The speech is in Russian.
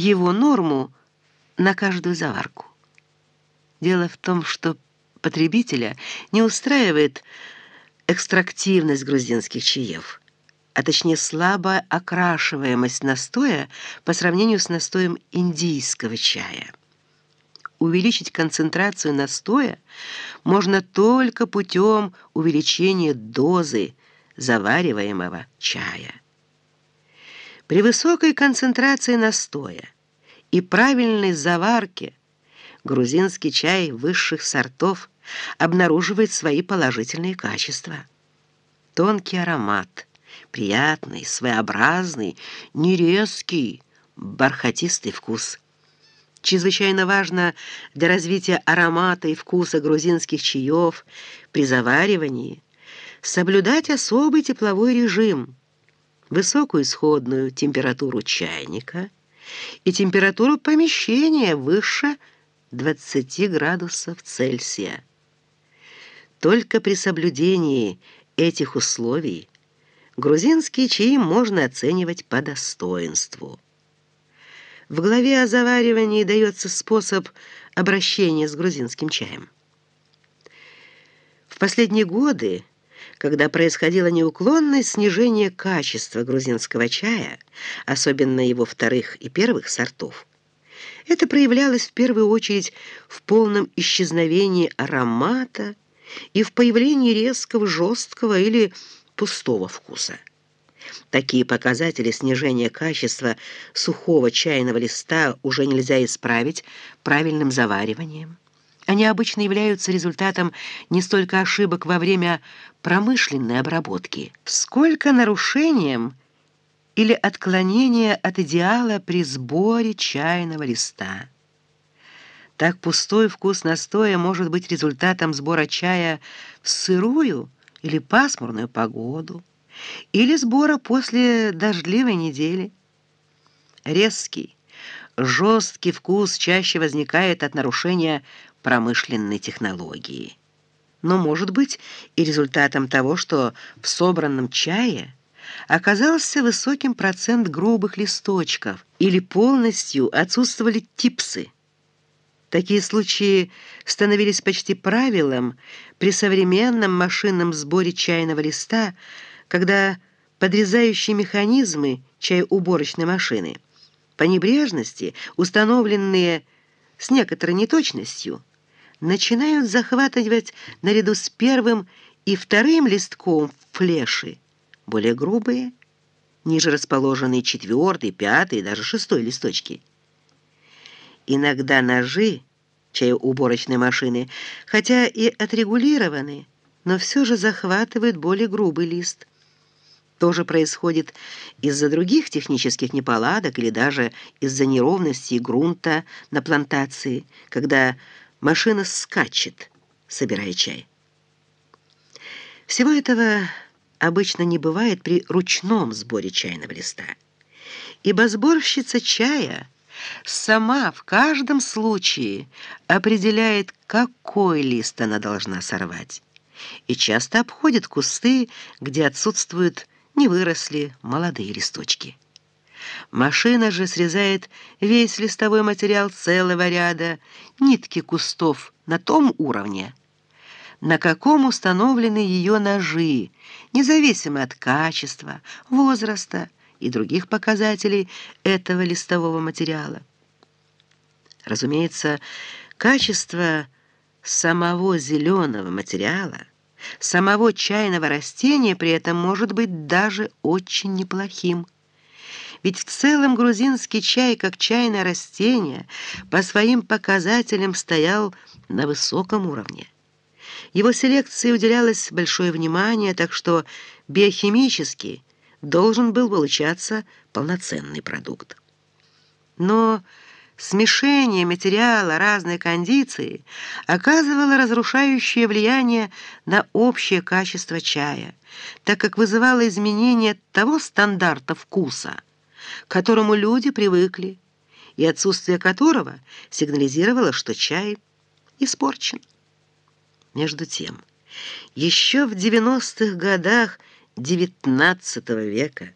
его норму на каждую заварку. Дело в том, что потребителя не устраивает экстрактивность грузинских чаев, а точнее слабая окрашиваемость настоя по сравнению с настоем индийского чая. Увеличить концентрацию настоя можно только путем увеличения дозы завариваемого чая. При высокой концентрации настоя и правильной заварке грузинский чай высших сортов обнаруживает свои положительные качества. Тонкий аромат, приятный, своеобразный, нерезкий, бархатистый вкус. Чрезвычайно важно для развития аромата и вкуса грузинских чаев при заваривании соблюдать особый тепловой режим – высокую исходную температуру чайника и температуру помещения выше 20 градусов Цельсия. Только при соблюдении этих условий грузинские чаи можно оценивать по достоинству. В главе о заваривании дается способ обращения с грузинским чаем. В последние годы когда происходило неуклонное снижение качества грузинского чая, особенно его вторых и первых сортов. Это проявлялось в первую очередь в полном исчезновении аромата и в появлении резкого, жесткого или пустого вкуса. Такие показатели снижения качества сухого чайного листа уже нельзя исправить правильным завариванием. Они обычно являются результатом не столько ошибок во время промышленной обработки, сколько нарушением или отклонения от идеала при сборе чайного листа. Так пустой вкус настоя может быть результатом сбора чая в сырую или пасмурную погоду, или сбора после дождливой недели. Резкий, жесткий вкус чаще возникает от нарушения промышленной технологии. Но может быть и результатом того, что в собранном чае оказался высоким процент грубых листочков или полностью отсутствовали типсы. Такие случаи становились почти правилом при современном машинном сборе чайного листа, когда подрезающие механизмы чайуборочной машины по небрежности, установленные с некоторой неточностью, начинают захватывать наряду с первым и вторым листком флеши, более грубые, ниже расположенные четвертый, пятый даже шестой листочки. Иногда ножи чаеуборочной машины, хотя и отрегулированы, но все же захватывают более грубый лист. То же происходит из-за других технических неполадок или даже из-за неровности грунта на плантации, когда Машина скачет, собирая чай. Всего этого обычно не бывает при ручном сборе чайного листа. Ибо сборщица чая сама в каждом случае определяет, какой лист она должна сорвать. И часто обходит кусты, где отсутствуют не выросли молодые листочки. Машина же срезает весь листовой материал целого ряда, нитки кустов на том уровне, на каком установлены ее ножи, независимо от качества, возраста и других показателей этого листового материала. Разумеется, качество самого зеленого материала, самого чайного растения при этом может быть даже очень неплохим. Ведь в целом грузинский чай, как чайное растение, по своим показателям стоял на высоком уровне. Его селекции уделялось большое внимание, так что биохимически должен был получаться полноценный продукт. Но смешение материала разной кондиции оказывало разрушающее влияние на общее качество чая, так как вызывало изменение того стандарта вкуса, к которому люди привыкли, и отсутствие которого сигнализировало, что чай испорчен. Между тем, еще в 90-х годах XIX века